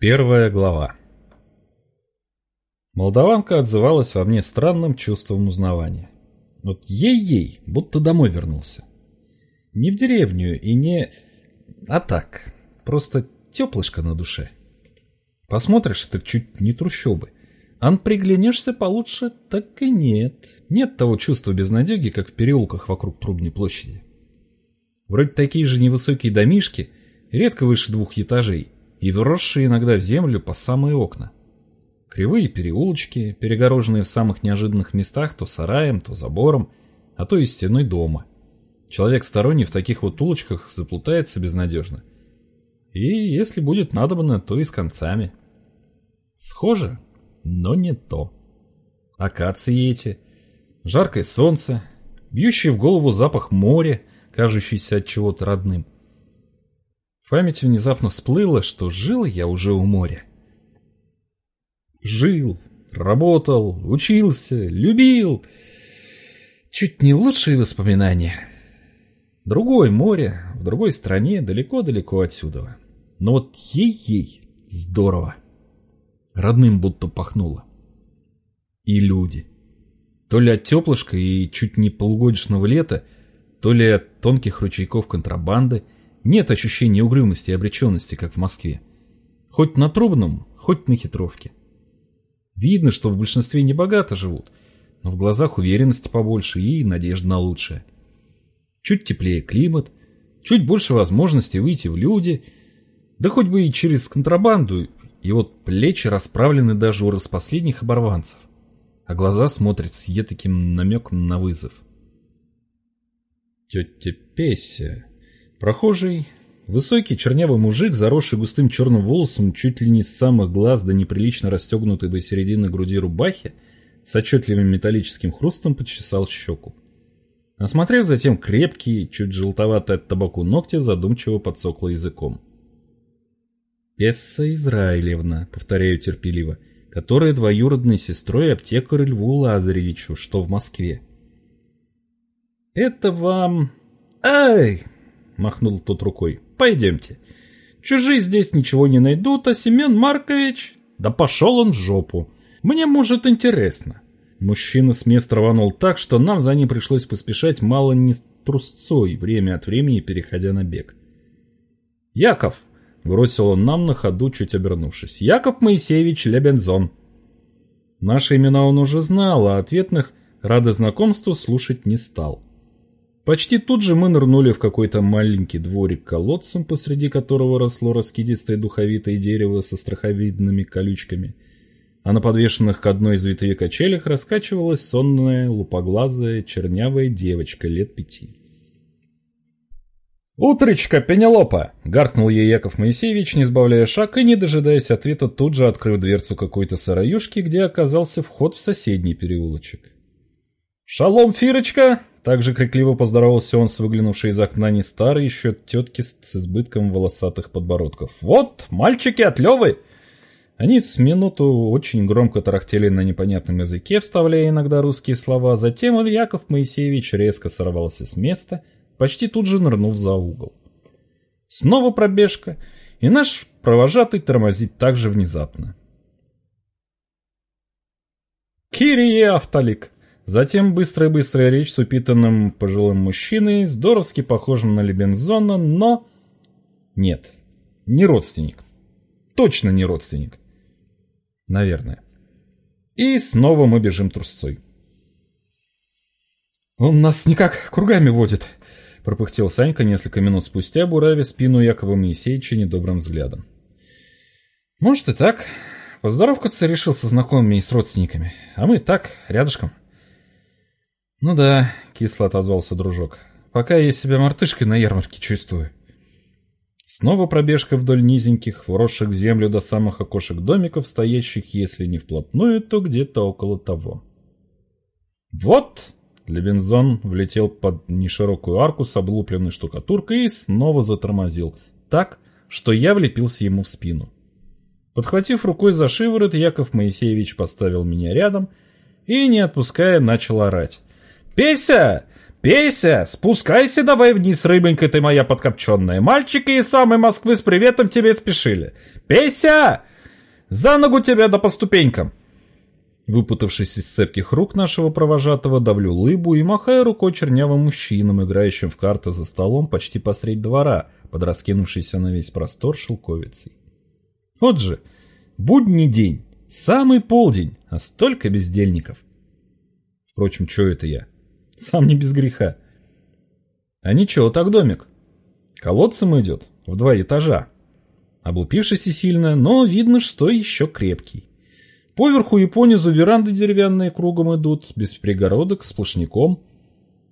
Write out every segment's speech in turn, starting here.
Первая глава Молдаванка отзывалась во мне странным чувством узнавания. Вот ей-ей, будто домой вернулся. Не в деревню и не... А так, просто теплышко на душе. Посмотришь, так чуть не трущобы. Ан приглянешься получше, так и нет. Нет того чувства безнадеги, как в переулках вокруг Трубной площади. Вроде такие же невысокие домишки, редко выше двух этажей, и вросшие иногда в землю по самые окна. Кривые переулочки, перегороженные в самых неожиданных местах то сараем, то забором, а то и стеной дома. Человек сторонний в таких вот улочках заплутается безнадежно. И если будет надобно, то и с концами. Схоже, но не то. Акации эти, жаркое солнце, бьющий в голову запах моря, кажущийся от чего-то родным – памяти внезапно всплыло, что жил я уже у моря. Жил, работал, учился, любил. Чуть не лучшие воспоминания. Другое море, в другой стране, далеко-далеко отсюда. Но вот ей-ей, здорово. Родным будто пахнуло. И люди. То ли от теплышка и чуть не полугодичного лета, то ли от тонких ручейков контрабанды — нет ощущения угрюмости и обреченности, как в Москве. Хоть на Трубном, хоть на Хитровке. Видно, что в большинстве небогато живут, но в глазах уверенности побольше и надежда на лучшее. Чуть теплее климат, чуть больше возможностей выйти в люди, да хоть бы и через контрабанду, и вот плечи расправлены даже у распоследних оборванцев, а глаза смотрят с едким намеком на вызов. Тетя Песя... Прохожий, высокий чернявый мужик, заросший густым черным волосом, чуть ли не с самых глаз до неприлично расстегнутой до середины груди рубахи, с отчетливым металлическим хрустом почесал щеку. Осмотрев затем крепкие, чуть желтоватые от табаку ногти, задумчиво подсокла языком. «Песса Израилевна», — повторяю терпеливо, которая двоюродной сестрой аптекарю Льву Лазаревичу, что в Москве. «Это вам...» «Ай!» Махнул тот рукой. Пойдемте. Чужие здесь ничего не найдут, а Семен Маркович... Да пошел он в жопу. Мне, может, интересно. Мужчина с места рванул так, что нам за ним пришлось поспешать мало не трусцой, время от времени переходя на бег. «Яков!» — бросил он нам на ходу, чуть обернувшись. «Яков Моисеевич Лебензон!» Наши имена он уже знал, а ответных, рады знакомству, слушать не стал. Почти тут же мы нырнули в какой-то маленький дворик колодцем, посреди которого росло раскидистое духовитое дерево со страховидными колючками, а на подвешенных к одной из ветвей качелях раскачивалась сонная, лупоглазая, чернявая девочка лет пяти. «Утречка, Пенелопа!» — гаркнул ей Яков Моисеевич, не сбавляя шаг и, не дожидаясь ответа, тут же открыв дверцу какой-то сараюшки, где оказался вход в соседний переулочек. «Шалом, Фирочка!» Также крикливо поздоровался он с выглянувшей из окна не старой еще тетки с избытком волосатых подбородков. «Вот, мальчики от Левы!» Они с минуту очень громко тарахтели на непонятном языке, вставляя иногда русские слова. Затем Ильяков Моисеевич резко сорвался с места, почти тут же нырнув за угол. Снова пробежка, и наш провожатый тормозит так же внезапно. «Кирие Автолик!» Затем быстрая-быстрая речь с упитанным пожилым мужчиной, здоровски похожим на Лебензона, но... Нет, не родственник. Точно не родственник. Наверное. И снова мы бежим трусцой. «Он нас никак кругами водит», — пропыхтел Санька несколько минут спустя, буравя спину Якова Моисеевича недобрым взглядом. «Может и так. Поздоровкаться решил со знакомыми и с родственниками. А мы так, рядышком». «Ну да», — кисло отозвался дружок. «Пока я себя мартышкой на ярмарке чувствую». Снова пробежка вдоль низеньких, вросших в землю до самых окошек домиков, стоящих, если не вплотную, то где-то около того. «Вот!» — Левинзон влетел под неширокую арку с облупленной штукатуркой и снова затормозил, так, что я влепился ему в спину. Подхватив рукой за шиворот, Яков Моисеевич поставил меня рядом и, не отпуская, начал орать. «Песя! «Песя, спускайся давай вниз, рыбонька ты моя подкопченная. Мальчики из самой Москвы с приветом тебе спешили. Песя! За ногу тебя да по ступенькам!» Выпутавшись из цепких рук нашего провожатого, давлю лыбу и махаю рукой чернявым мужчинам, играющим в карты за столом почти посредь двора, под раскинувшийся на весь простор шелковицей. Вот же, будний день, самый полдень, а столько бездельников. Впрочем, что это я? Сам не без греха. А ничего так домик. Колодцем идет, в два этажа. Облупившийся сильно, но видно, что еще крепкий. Поверху и понизу веранды деревянные кругом идут, без перегородок, сплошняком.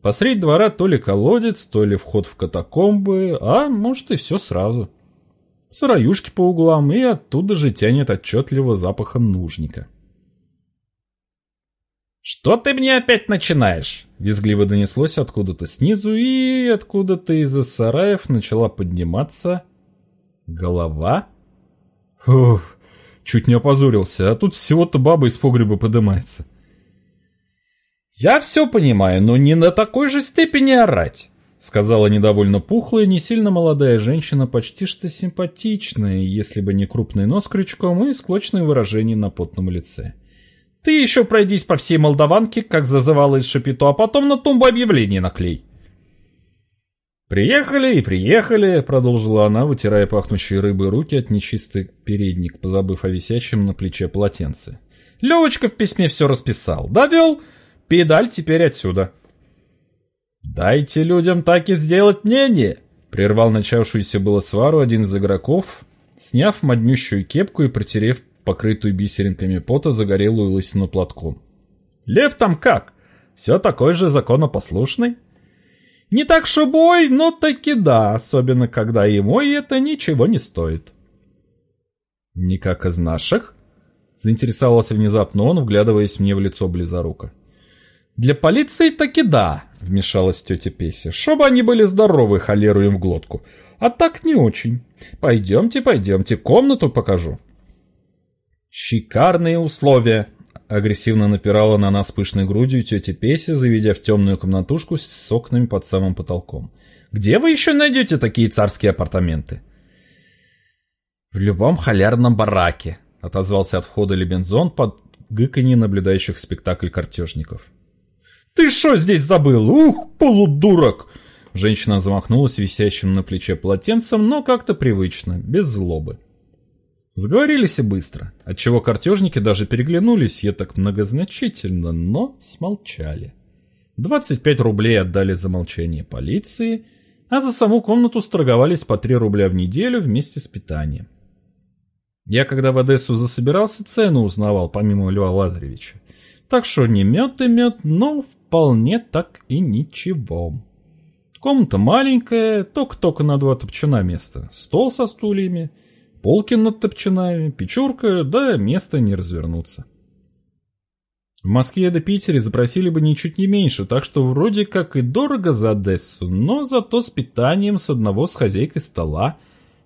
Посредь двора то ли колодец, то ли вход в катакомбы, а может и все сразу. Сыроюшки по углам, и оттуда же тянет отчетливо запахом нужника. «Что ты мне опять начинаешь?» Визгливо донеслось откуда-то снизу, и откуда-то из-за сараев начала подниматься... голова? Ух, чуть не опозорился, а тут всего-то баба из погреба подымается. «Я все понимаю, но не на такой же степени орать», сказала недовольно пухлая, не сильно молодая женщина, почти что симпатичная, если бы не крупный нос крючком и склочное выражение на потном лице. Ты еще пройдись по всей Молдаванке, как зазывала из Шапито, а потом на тумбу объявлений наклей. «Приехали и приехали», — продолжила она, вытирая пахнущие рыбой руки от нечистый передник, позабыв о висящем на плече полотенце. «Левочка в письме все расписал. Довел. Педаль теперь отсюда». «Дайте людям так и сделать мнение», — прервал начавшуюся было свару один из игроков, сняв моднющую кепку и протерев покрытую бисеринками пота загорелую лысину платком. «Лев там как? Все такой же законопослушный?» «Не так шубой, но таки да, особенно когда ему и это ничего не стоит». «Не как из наших?» — заинтересовался внезапно он, вглядываясь мне в лицо близорука. «Для полиции таки да», — вмешалась тетя Песя, — «чтобы они были здоровы, холеру им в глотку. А так не очень. Пойдемте, пойдемте, комнату покажу». «Шикарные условия!» — агрессивно напирала на нас пышной грудью тетя Песя, заведя в темную комнатушку с окнами под самым потолком. «Где вы еще найдете такие царские апартаменты?» «В любом холерном бараке», — отозвался от входа Лебензон под гыканье наблюдающих спектакль картежников. «Ты что здесь забыл? Ух, полудурок!» Женщина замахнулась висящим на плече полотенцем, но как-то привычно, без злобы. Сговорились и быстро, отчего картежники даже переглянулись и так многозначительно, но смолчали. 25 рублей отдали за молчание полиции, а за саму комнату сторговались по 3 рубля в неделю вместе с питанием. Я, когда в Одессу засобирался, цену узнавал, помимо Льва Лазаревича. Так что не мед и мед, но вполне так и ничего. Комната маленькая, только-только на два топчана место, стол со стульями — Полки над топчанами, печурка, да место не развернуться. В Москве до Питере запросили бы ничуть не меньше, так что вроде как и дорого за Одессу, но зато с питанием с одного с хозяйкой стола,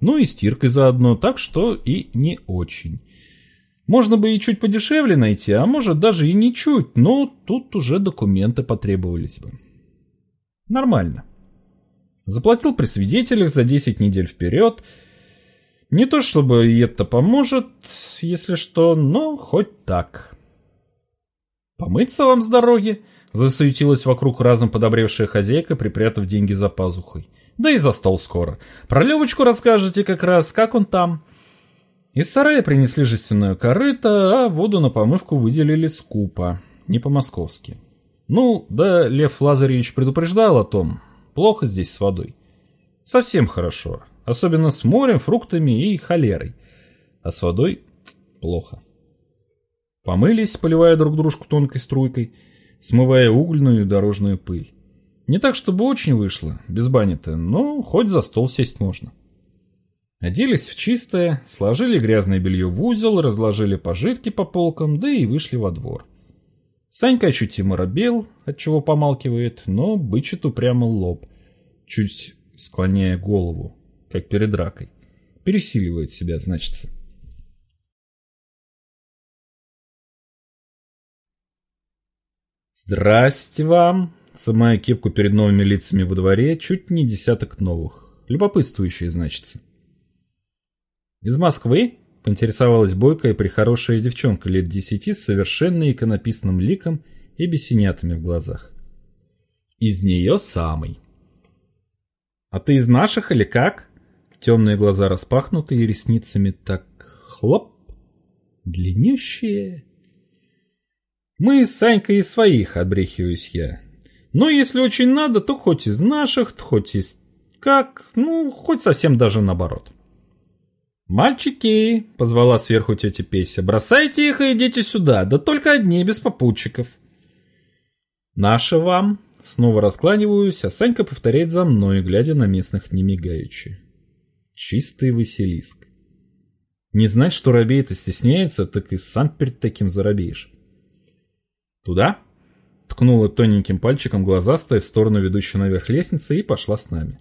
ну и стиркой заодно, так что и не очень. Можно бы и чуть подешевле найти, а может даже и не чуть, но тут уже документы потребовались бы. Нормально. Заплатил при свидетелях за 10 недель вперед, не то чтобы это поможет, если что, но хоть так. «Помыться вам с дороги?» — засуетилась вокруг разом подобревшая хозяйка, припрятав деньги за пазухой. «Да и за стол скоро. Про Левочку расскажете как раз, как он там». Из сарая принесли жестяное корыто, а воду на помывку выделили скупо, не по-московски. Ну, да Лев Лазаревич предупреждал о том. Плохо здесь с водой. Совсем хорошо. Особенно с морем, фруктами и холерой. А с водой плохо. Помылись, поливая друг дружку тонкой струйкой, смывая угольную дорожную пыль. Не так, чтобы очень вышло, без бани-то, но хоть за стол сесть можно. Оделись в чистое, сложили грязное белье в узел, разложили пожитки по полкам, да и вышли во двор. Санька ощутимо робел, отчего помалкивает, но бычит упрямо лоб, чуть склоняя голову, как перед дракой. Пересиливает себя, значится. «Здрасте вам!» сымая кепку перед новыми лицами во дворе, чуть не десяток новых. Любопытствующие, значится. «Из Москвы?» — поинтересовалась бойкая прихорошая девчонка лет десяти с совершенно иконописным ликом и бесенятами в глазах. «Из нее самый». «А ты из наших или как?» Темные глаза распахнуты и ресницами так хлоп, длиннющие. Мы с Санькой из своих, отбрехиваюсь я. Но если очень надо, то хоть из наших, хоть из... Как? Ну, хоть совсем даже наоборот. «Мальчики!» — позвала сверху тетя Песя. «Бросайте их и идите сюда, да только одни, без попутчиков». «Наши вам!» Снова раскланиваюсь, а Санька повторяет за мной, глядя на местных немигаючи. Чистый Василиск. Не знать, что робеет и стесняется, так и сам перед таким заробеешь. «Туда?» — ткнула тоненьким пальчиком глазастая в сторону ведущей наверх лестницы и пошла с нами.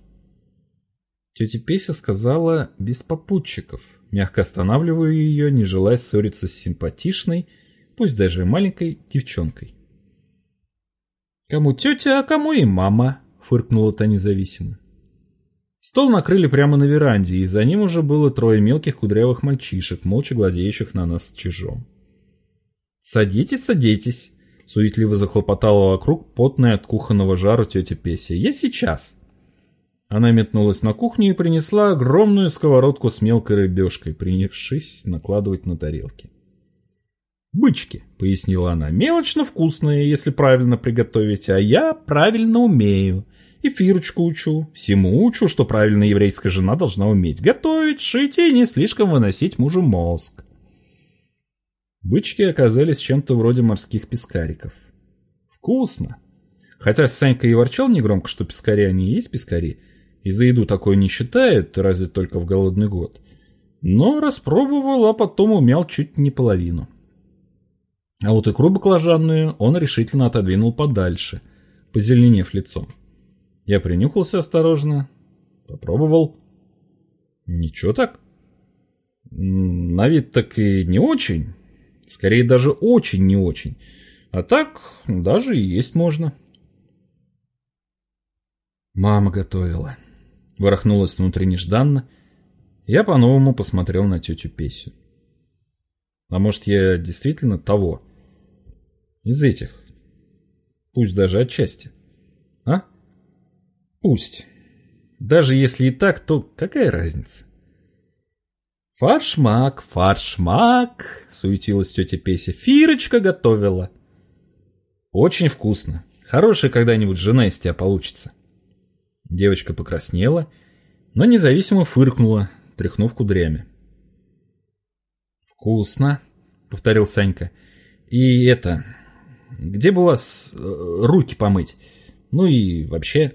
Тетя Песя сказала «без попутчиков», мягко останавливаю ее, не желая ссориться с симпатичной, пусть даже маленькой девчонкой. «Кому тетя, а кому и мама», — фыркнула та независимо. Стол накрыли прямо на веранде, и за ним уже было трое мелких кудрявых мальчишек, молча глазеющих на нас с чижом. «Садитесь, садитесь», Суетливо захлопотала вокруг потная от кухонного жару тетя Песя. «Я сейчас!» Она метнулась на кухню и принесла огромную сковородку с мелкой рыбешкой, принявшись накладывать на тарелки. «Бычки», — пояснила она, — «мелочь, но вкусные, если правильно приготовить, а я правильно умею. И Фирочку учу, всему учу, что правильная еврейская жена должна уметь готовить, шить и не слишком выносить мужу мозг. Бычки оказались чем-то вроде морских пескариков. Вкусно. Хотя Санька и ворчал негромко, что пескари они и есть пескари, и за еду такое не считают, разве только в голодный год. Но распробовал, а потом умял чуть не половину. А вот икру баклажанную он решительно отодвинул подальше, позеленев лицом. Я принюхался осторожно, попробовал. Ничего так. На вид так и не очень, Скорее даже очень не очень. А так даже и есть можно. Мама готовила. Ворохнулась внутри нежданно. Я по-новому посмотрел на тетю Песю. А может, я действительно того? Из этих. Пусть даже отчасти. А? Пусть. Даже если и так, то какая разница? «Фаршмак, фаршмак!» — суетилась тетя Песя. «Фирочка готовила!» «Очень вкусно. Хорошая когда-нибудь жена из тебя получится». Девочка покраснела, но независимо фыркнула, тряхнув кудрями. «Вкусно», — повторил Санька. «И это... Где бы у вас э, руки помыть? Ну и вообще...»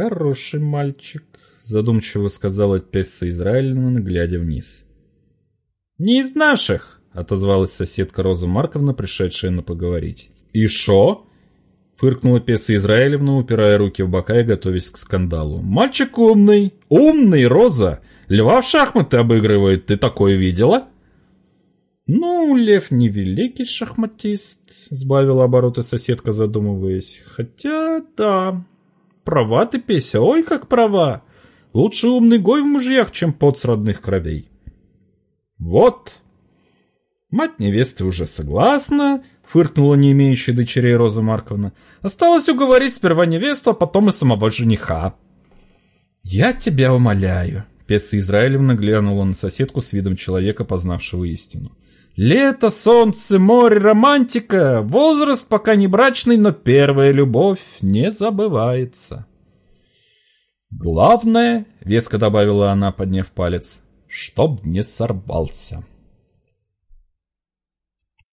«Хороший мальчик», задумчиво сказала Песса Израильевна, глядя вниз. «Не из наших!» — отозвалась соседка Роза Марковна, пришедшая на поговорить. «И шо?» — фыркнула Песса Израилевна, упирая руки в бока и готовясь к скандалу. «Мальчик умный! Умный, Роза! Льва в шахматы обыгрывает, ты такое видела?» «Ну, Лев не великий шахматист», — сбавила обороты соседка, задумываясь. «Хотя, да, права ты, Песя, ой, как права. Лучше умный гой в мужьях, чем пот с родных кровей. Вот. Мать невесты уже согласна, фыркнула не имеющая дочерей Роза Марковна. Осталось уговорить сперва невесту, а потом и самого жениха. Я тебя умоляю. Песса Израилевна глянула на соседку с видом человека, познавшего истину. Лето, солнце, море, романтика. Возраст пока не брачный, но первая любовь не забывается. «Главное, — веско добавила она, подняв палец, — чтоб не сорвался».